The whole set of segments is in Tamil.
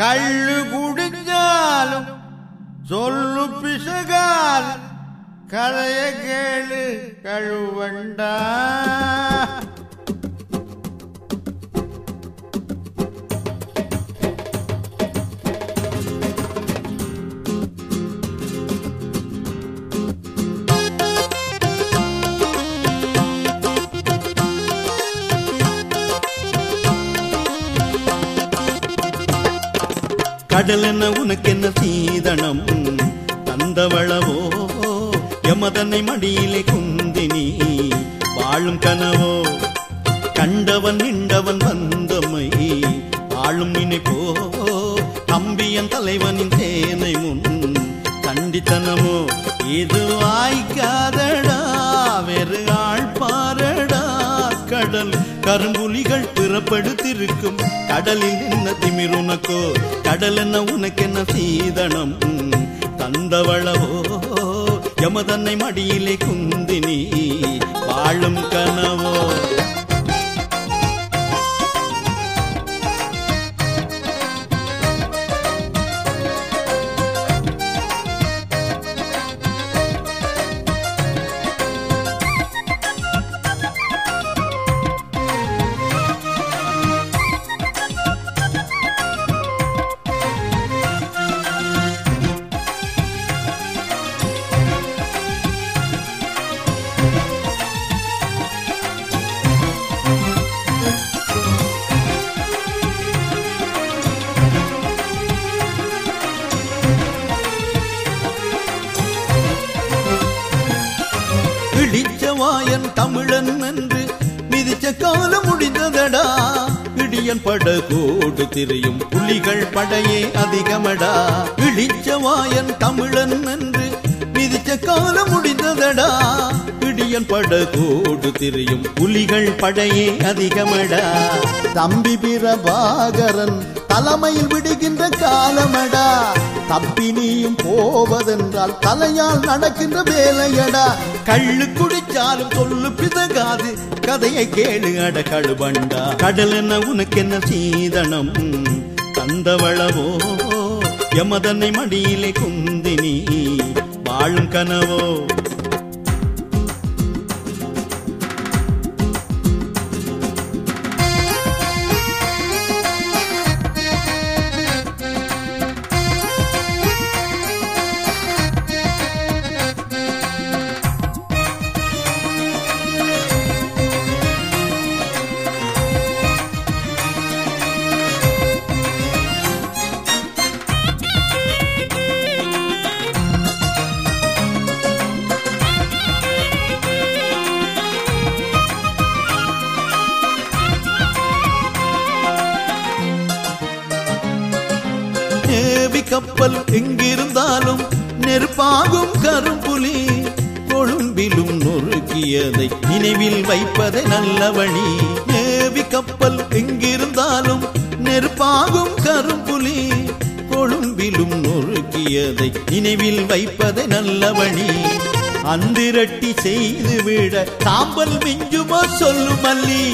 കള്ളു കുടിച്ചാലും ചൊല്ലു പിശകാൽ കഥയെ കേള് കഴിവണ്ട கடல் என்ன உனக்கென்ன சீதனம்? தந்தவளவோ எமதனை மடியிலே குந்தினி வாழும் கனவோ கண்டவன் நின்றவன் வந்தமை. ஆளும் நினைப்போ தம்பியன் தலைவனின் சேனை முன். கண்டித்தனமோ இது வாய்க்காதடா வெறு ஆள் பாரடா. கடல் கருங்குலிகள் பிறப்படுத்திருக்கும். கடலில் என்ன திமிர் உனக்கோ? கடல் என்ன உனக்கென்ன சீதனம்? தந்தவளவோ யமதன்னை மடியிலே குந்தினி. வாயன் தமிழன் என்று மிதிச்ச காலம் முடிந்ததடா. இடியன் பட கோடு திரியும் புலிகள் படையே அதிகமடா. இழிச்ச வாயன் தமிழன் என்று மிதிச்ச காலம் முடிந்ததடா. இடியன் பட கோடு திரியும் புலிகள் படையே அதிகமடா. தம்பி பிரபாகரன் தலைமையில் விடுகின்ற காலமடா. தப்பி நீயும் போவதென்றால் தலையால் நடக்கின்ற வேலையடா. கள்ளு குடிச்சாலும் சொல்லு பிதகாது. கதையை கேளு அட கழுபண்டா கடல் என்ன உனக்கு என்ன சீதனம்? தந்தவளவோ யமதன்னை மடியிலே குந்தினி. வாழும் கனவோ நேவி கப்பல் எங்கிருந்தாலும் நெருப்பாகும் கரும்புலி கொழும்பிலும் நொறுக்கியதை நினைவில் வைப்பதை நல்ல வழி. நேவி கப்பல் எங்கிருந்தாலும் நெருப்பாகும் கரும்புலி கொழும்பிலும் நொறுக்கியதை நினைவில் வைப்பதை நல்ல வழி. அந்திரட்டி செய்து விட சாம்பல் மிஞ்சுமோ சொல்லும் மல்லி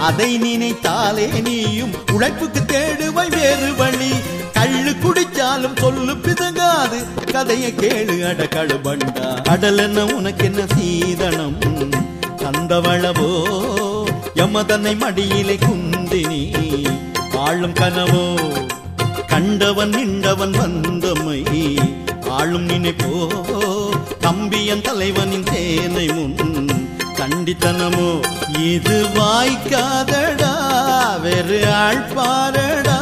அதை நினைத்தாலே நீயும் உழைப்புக்கு தேடுவாய் வேறு வழி. கள்ளு குடிச்சாலும் சொல்லு பிதங்காது. கதையை கேளு அட கழுபண்டா கடல் என்ன உனக்கு என்ன சீதனம்? தந்தவளவோ யமதன்னை மடியிலே குந்தினி. ஆளும் கனவோ கண்டவன் நின்றவன் வந்தமை. ஆளும் நினைப்போ தம்பியன் தலைவனின் சேனை முன். கண்டித்தனமோ இது வாய்க்காதடா. வெறு ஆள் பாரடா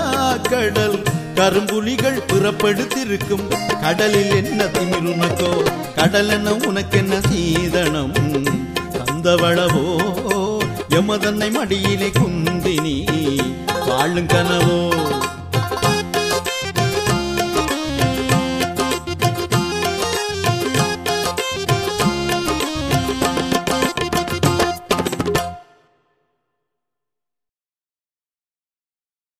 கடல். கரும்புலிகள் புறப்படுத்திருக்கும். கடலில் என்ன திமிருனக்கோ கடல் என்ன உனக்கென்ன சீதனம்? தந்தவளவோ எமதன்னை மடியிலே குந்தினி வாழும் கனவோ